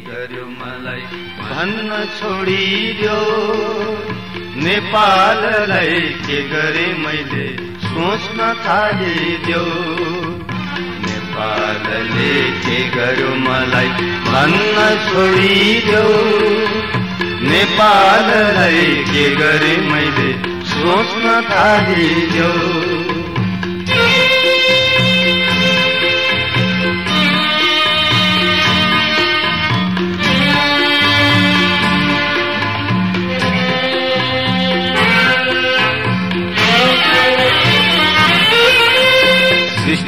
गर्यो मलाई। भन्न छोडिदियो। नेपाललाई के गरे मैले सोच्न थालिदियो। नेपालले के गर्यो मलाई भन्न छोडिदियो। नेपाललाई के गरे मैले सोच्न थालिदियो।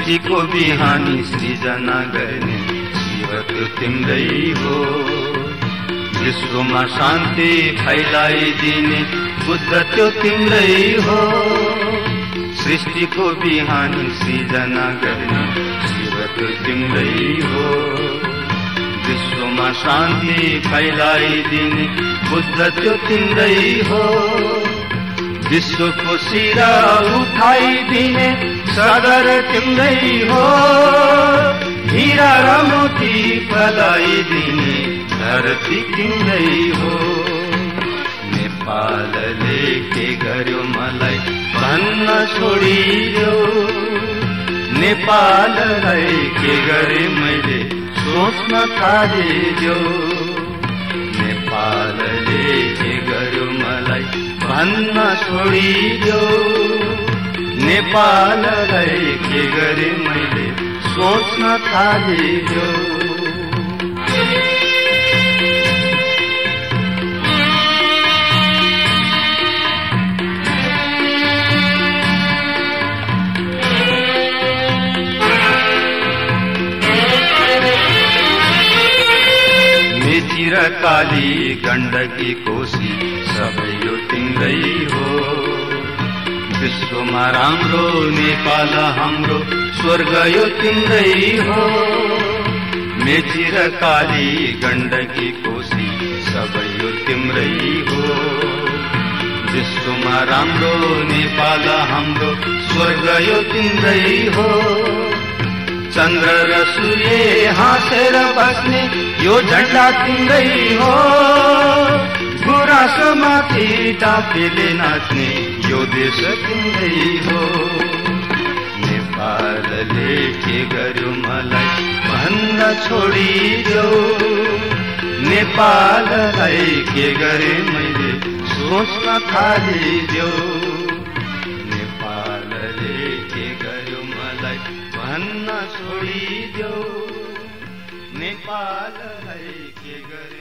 सृष्टिको बिहानी सृजना गर्ने शिव त्यो तिम्रै हो। विश्वमा शान्ति फैलाइदिने बुद्ध त्यो तिम्रै हो। सृष्टिको बिहानी सृजना गर्ने शिव त्यो तिम्रै हो। विश्वमा शान्ति फैलाइदिने बुद्ध त्यो तिम्रै हो। विश्वको शिरा उठाइदिने सागर तिम्रै हो। हिरा र मोती फलाइदिने धरती तिम्रै हो। नेपालले के गर्यो मलाई भन्न छोडिदियो नेपाललाई के गरे मैले सोच्न थालिदियो भन्न छोडिदियो। नेपाललाई के गरे मैले सोच्न र काली गण्डकी कोशी सबै यो तिम्रै हो। विश्वमा राम्रो नेपाल हाम्रो स्वर्ग यो तिम्रै हो। मेची र काली गण्डकी कोशी सबै यो तिम्रै हो। विश्वमा राम्रो नेपाल हाम्रो स्वर्ग यो तिम्रै हो। चन्द्र र सूर्य हाँसेर बस्ने यो झन्डा तिम्रै हो। डाकेले नाच्ने यो देश तिम्रै हो। नेपालले के गर्यो मलाई भन्न छोडिदियो नेपाललाई के गरे मैले सोच्न थालिदियो नेपालले के गर्यो मलाई भन्न छोडिदियो नेपाललाई के गरे